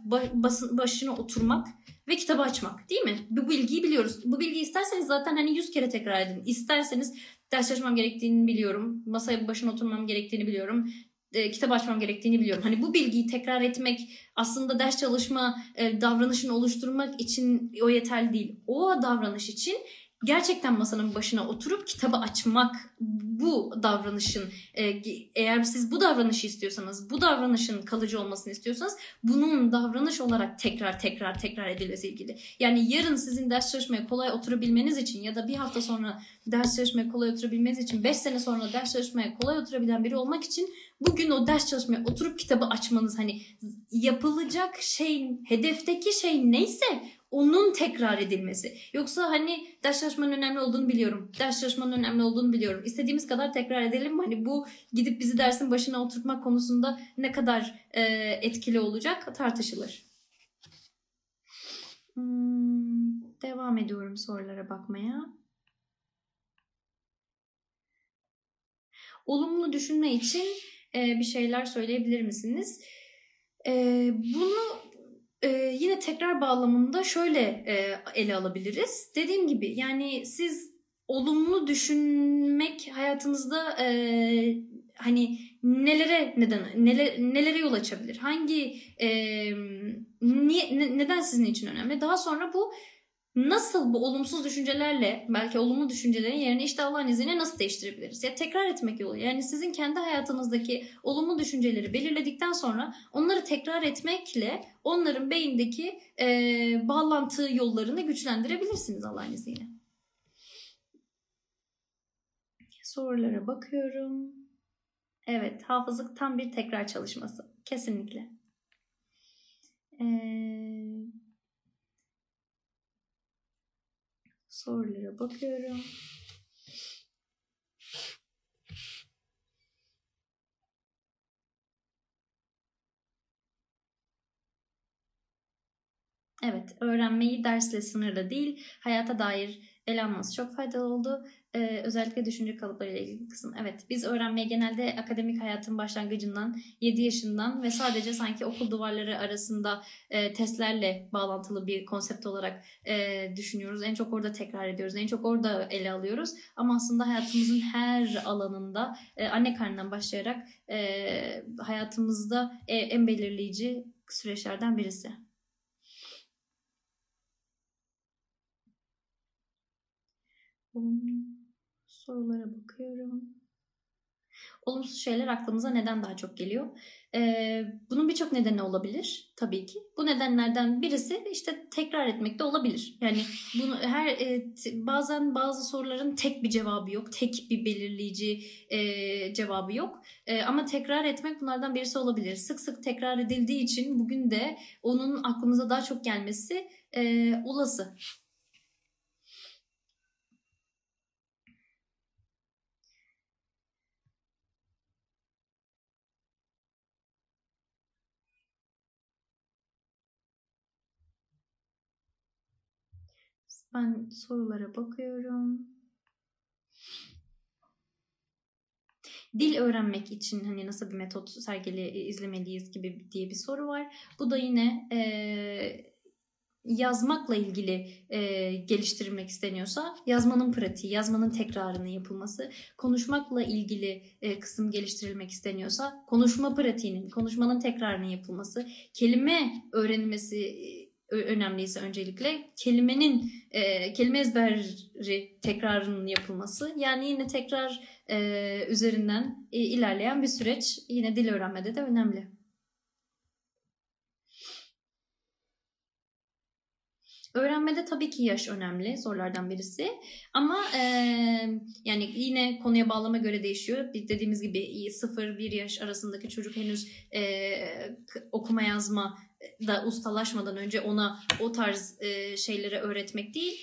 başına oturmak ve kitabı açmak değil mi? Bu bilgiyi biliyoruz. Bu bilgiyi isterseniz zaten hani yüz kere tekrar edin. İsterseniz ders çalışmam gerektiğini biliyorum. Masaya başına oturmam gerektiğini biliyorum. E, kitap açmam gerektiğini biliyorum. Hani bu bilgiyi tekrar etmek aslında ders çalışma e, davranışını oluşturmak için o yeterli değil. O davranış için gerçekten masanın başına oturup kitabı açmak bu davranışın e, eğer siz bu davranışı istiyorsanız bu davranışın kalıcı olmasını istiyorsanız bunun davranış olarak tekrar tekrar tekrar edilmesi ilgili. Yani yarın sizin ders çalışmaya kolay oturabilmeniz için ya da bir hafta sonra ders çalışmaya kolay oturabilmeniz için 5 sene sonra ders çalışmaya kolay oturabilen biri olmak için bugün o ders çalışmaya oturup kitabı açmanız hani yapılacak şeyin hedefteki şey neyse onun tekrar edilmesi. Yoksa hani ders çalışmanın önemli olduğunu biliyorum. Ders çalışmanın önemli olduğunu biliyorum. İstediğimiz kadar tekrar edelim. Hani bu gidip bizi dersin başına oturtmak konusunda ne kadar e, etkili olacak tartışılır. Hmm, devam ediyorum sorulara bakmaya. Olumlu düşünme için e, bir şeyler söyleyebilir misiniz? E, bunu e, yine tekrar bağlamında şöyle e, ele alabiliriz. Dediğim gibi yani siz olumlu düşünmek hayatınızda e, hani nelere neden neler, nelere yol açabilir? Hangi e, niye, ne, neden sizin için önemli? Daha sonra bu nasıl bu olumsuz düşüncelerle belki olumlu düşüncelerin yerini işte Allah'ın izniyle nasıl değiştirebiliriz? Ya tekrar etmek yolu. Yani sizin kendi hayatınızdaki olumlu düşünceleri belirledikten sonra onları tekrar etmekle onların beyindeki e, bağlantı yollarını güçlendirebilirsiniz Allah'ın izniyle. Sorulara bakıyorum. Evet, hafızlık tam bir tekrar çalışması. Kesinlikle. Eee sorulara bakıyorum. Evet, öğrenmeyi dersle sınırlı değil, hayata dair ele alması çok faydalı oldu. Ee, özellikle düşünce kalıpları ile ilgili kısım. Evet biz öğrenmeye genelde akademik hayatın başlangıcından 7 yaşından ve sadece sanki okul duvarları arasında e, testlerle bağlantılı bir konsept olarak e, düşünüyoruz. En çok orada tekrar ediyoruz. En çok orada ele alıyoruz. Ama aslında hayatımızın her alanında e, anne karnından başlayarak e, hayatımızda e, en belirleyici süreçlerden birisi. Sorulara bakıyorum. Olumsuz şeyler aklımıza neden daha çok geliyor? Ee, bunun birçok nedeni olabilir tabii ki. Bu nedenlerden birisi işte tekrar etmek de olabilir. Yani bunu her e, bazen bazı soruların tek bir cevabı yok, tek bir belirleyici e, cevabı yok. E, ama tekrar etmek bunlardan birisi olabilir. Sık sık tekrar edildiği için bugün de onun aklımıza daha çok gelmesi e, olası. Ben sorulara bakıyorum. Dil öğrenmek için hani nasıl bir metot sergili izlemeliyiz gibi diye bir soru var. Bu da yine e, yazmakla ilgili e, geliştirilmek isteniyorsa yazmanın pratiği, yazmanın tekrarının yapılması, konuşmakla ilgili e, kısım geliştirilmek isteniyorsa konuşma pratiğinin, konuşmanın tekrarının yapılması, kelime öğrenilmesi önemliyse öncelikle kelimenin e, kelime ezberi tekrarının yapılması. Yani yine tekrar e, üzerinden e, ilerleyen bir süreç yine dil öğrenmede de önemli. Öğrenmede tabii ki yaş önemli zorlardan birisi ama e, yani yine konuya bağlama göre değişiyor. Dediğimiz gibi 0-1 yaş arasındaki çocuk henüz e, okuma yazma da ustalaşmadan önce ona o tarz e, şeyleri öğretmek değil.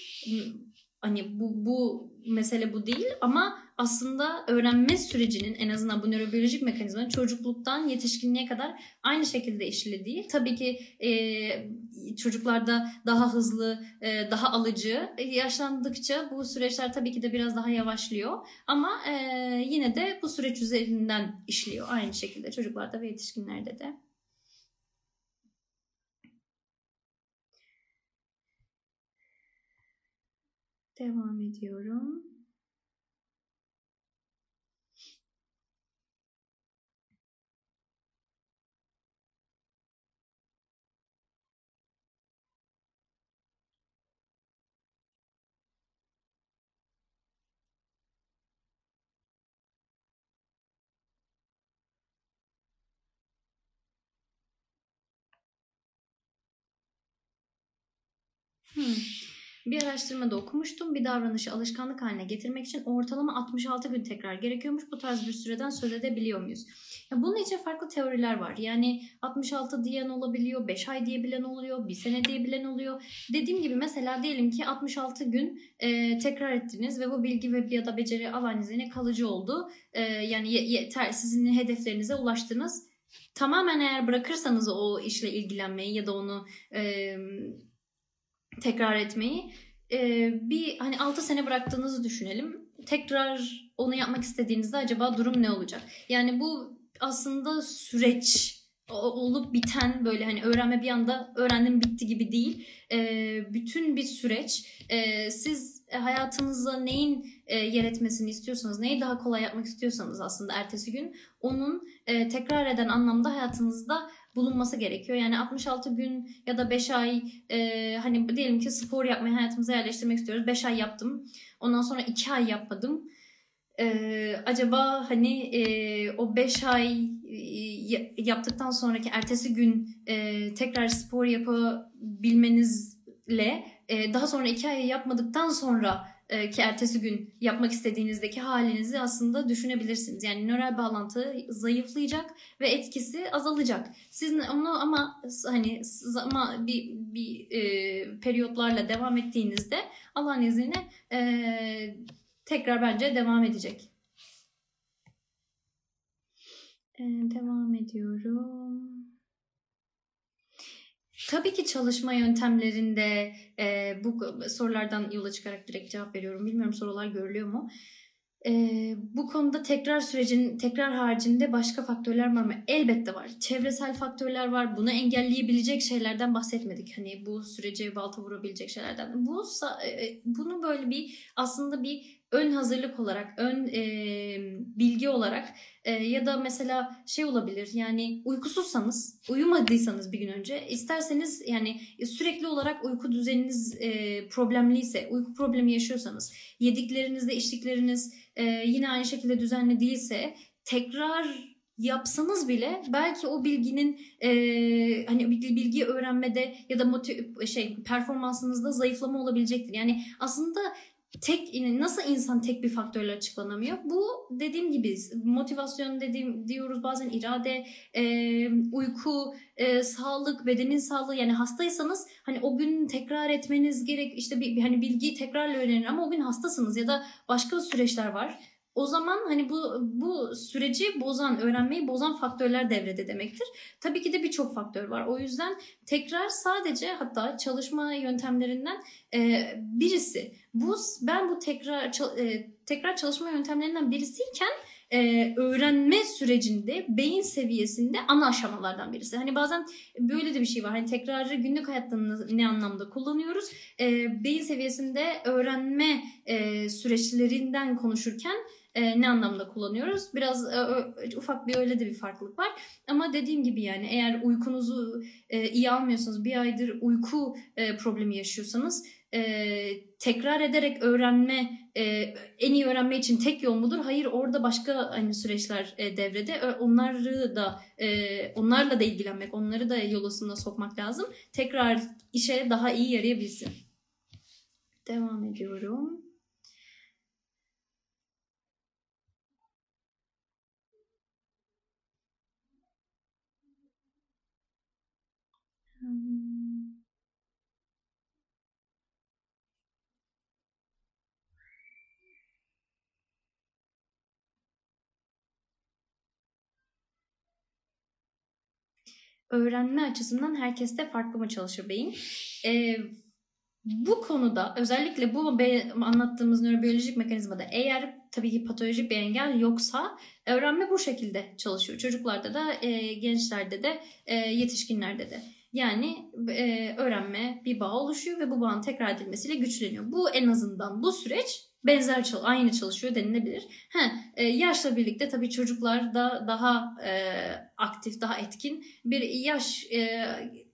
Hani bu, bu mesele bu değil ama aslında öğrenme sürecinin en azından bu nörobiyolojik mekanizmanın çocukluktan yetişkinliğe kadar aynı şekilde işlediği. Tabii ki e, çocuklarda daha hızlı, e, daha alıcı. Yaşlandıkça bu süreçler tabii ki de biraz daha yavaşlıyor. Ama e, yine de bu süreç üzerinden işliyor aynı şekilde çocuklarda ve yetişkinlerde de. Devam ediyorum. Hmm. Bir araştırmada okumuştum. Bir davranışı alışkanlık haline getirmek için ortalama 66 gün tekrar gerekiyormuş. Bu tarz bir süreden söz edebiliyor muyuz? Ya bunun için farklı teoriler var. Yani 66 diyen olabiliyor, 5 ay diyebilen oluyor, 1 sene diyebilen oluyor. Dediğim gibi mesela diyelim ki 66 gün e, tekrar ettiniz ve bu bilgi ve ya da beceri alanınız kalıcı oldu. E, yani yeter sizin hedeflerinize ulaştınız. Tamamen eğer bırakırsanız o işle ilgilenmeyi ya da onu e, tekrar etmeyi. Ee, bir hani 6 sene bıraktığınızı düşünelim. Tekrar onu yapmak istediğinizde acaba durum ne olacak? Yani bu aslında süreç olup biten böyle hani öğrenme bir anda öğrendim bitti gibi değil. Ee, bütün bir süreç. Ee, siz hayatınızda neyin e, yer etmesini istiyorsanız, neyi daha kolay yapmak istiyorsanız aslında ertesi gün onun e, tekrar eden anlamda hayatınızda bulunması gerekiyor. Yani 66 gün ya da 5 ay e, hani diyelim ki spor yapmayı hayatımıza yerleştirmek istiyoruz. 5 ay yaptım. Ondan sonra 2 ay yapmadım. E, acaba hani e, o 5 ay e, yaptıktan sonraki ertesi gün e, tekrar spor yapabilmenizle e, daha sonra 2 ay yapmadıktan sonra ki ertesi gün yapmak istediğinizdeki halinizi aslında düşünebilirsiniz. Yani nöral bağlantı zayıflayacak ve etkisi azalacak. Sizin onu ama hani ama bir, bir e, periyotlarla devam ettiğinizde Allah'ın izniyle e, tekrar bence devam edecek. E, devam ediyorum. Tabii ki çalışma yöntemlerinde e, bu sorulardan yola çıkarak direkt cevap veriyorum. Bilmiyorum sorular görülüyor mu? E, bu konuda tekrar sürecin tekrar haricinde başka faktörler var mı? Elbette var. Çevresel faktörler var. Bunu engelleyebilecek şeylerden bahsetmedik. Hani bu sürece balta vurabilecek şeylerden. Bu e, bunu böyle bir aslında bir ön hazırlık olarak, ön e, bilgi olarak e, ya da mesela şey olabilir yani uykusuzsanız, uyumadıysanız bir gün önce isterseniz yani sürekli olarak uyku düzeniniz e, problemliyse, uyku problemi yaşıyorsanız, yediklerinizde içtikleriniz e, yine aynı şekilde düzenli değilse tekrar yapsanız bile belki o bilginin e, hani bilgi öğrenmede ya da motiv şey performansınızda zayıflama olabilecektir. Yani aslında tek nasıl insan tek bir faktörle açıklanamıyor? Bu dediğim gibi motivasyon dediğim diyoruz bazen irade, e, uyku, e, sağlık, bedenin sağlığı yani hastaysanız hani o gün tekrar etmeniz gerek işte bir, hani bilgiyi tekrarla öğrenir ama o gün hastasınız ya da başka süreçler var o zaman hani bu bu süreci bozan, öğrenmeyi bozan faktörler devrede demektir. Tabii ki de birçok faktör var. O yüzden tekrar sadece hatta çalışma yöntemlerinden e, birisi. Bu ben bu tekrar e, tekrar çalışma yöntemlerinden birisiyken e, öğrenme sürecinde beyin seviyesinde ana aşamalardan birisi. Hani bazen böyle de bir şey var. Hani tekrarı günlük hayatta ne anlamda kullanıyoruz? E, beyin seviyesinde öğrenme süreçlerinden konuşurken ne anlamda kullanıyoruz? Biraz ufak bir öyle de bir farklılık var. Ama dediğim gibi yani eğer uykunuzu iyi almıyorsanız, bir aydır uyku problemi yaşıyorsanız e, tekrar ederek öğrenme e, en iyi öğrenme için tek yol mudur? Hayır orada başka hani süreçler e, devrede. Onları da e, onlarla da ilgilenmek, onları da yolasına sokmak lazım. Tekrar işe daha iyi yarayabilsin. Devam ediyorum. Hmm. Öğrenme açısından herkeste farklı mı çalışır beyin? Ee, bu konuda özellikle bu anlattığımız nörobiyolojik mekanizmada eğer tabii ki patolojik bir engel yoksa öğrenme bu şekilde çalışıyor. Çocuklarda da, e, gençlerde de, e, yetişkinlerde de. Yani e, öğrenme bir bağ oluşuyor ve bu bağın tekrar edilmesiyle güçleniyor. Bu en azından bu süreç benzer aynı çalışıyor denilebilir. Ha, e, yaşla birlikte tabii çocuklar da daha e, aktif, daha etkin bir yaş e,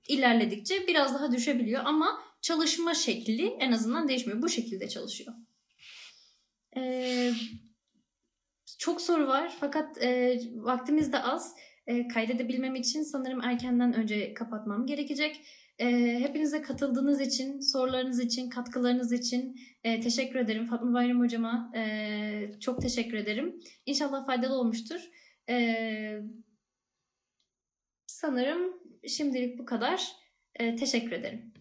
ilerledikçe biraz daha düşebiliyor ama çalışma şekli en azından değişmiyor. Bu şekilde çalışıyor. E, çok soru var fakat e, vaktimiz de az. E, kaydedebilmem için sanırım erkenden önce kapatmam gerekecek. Hepinize katıldığınız için, sorularınız için, katkılarınız için teşekkür ederim. Fatma Bayram Hocama çok teşekkür ederim. İnşallah faydalı olmuştur. Sanırım şimdilik bu kadar. Teşekkür ederim.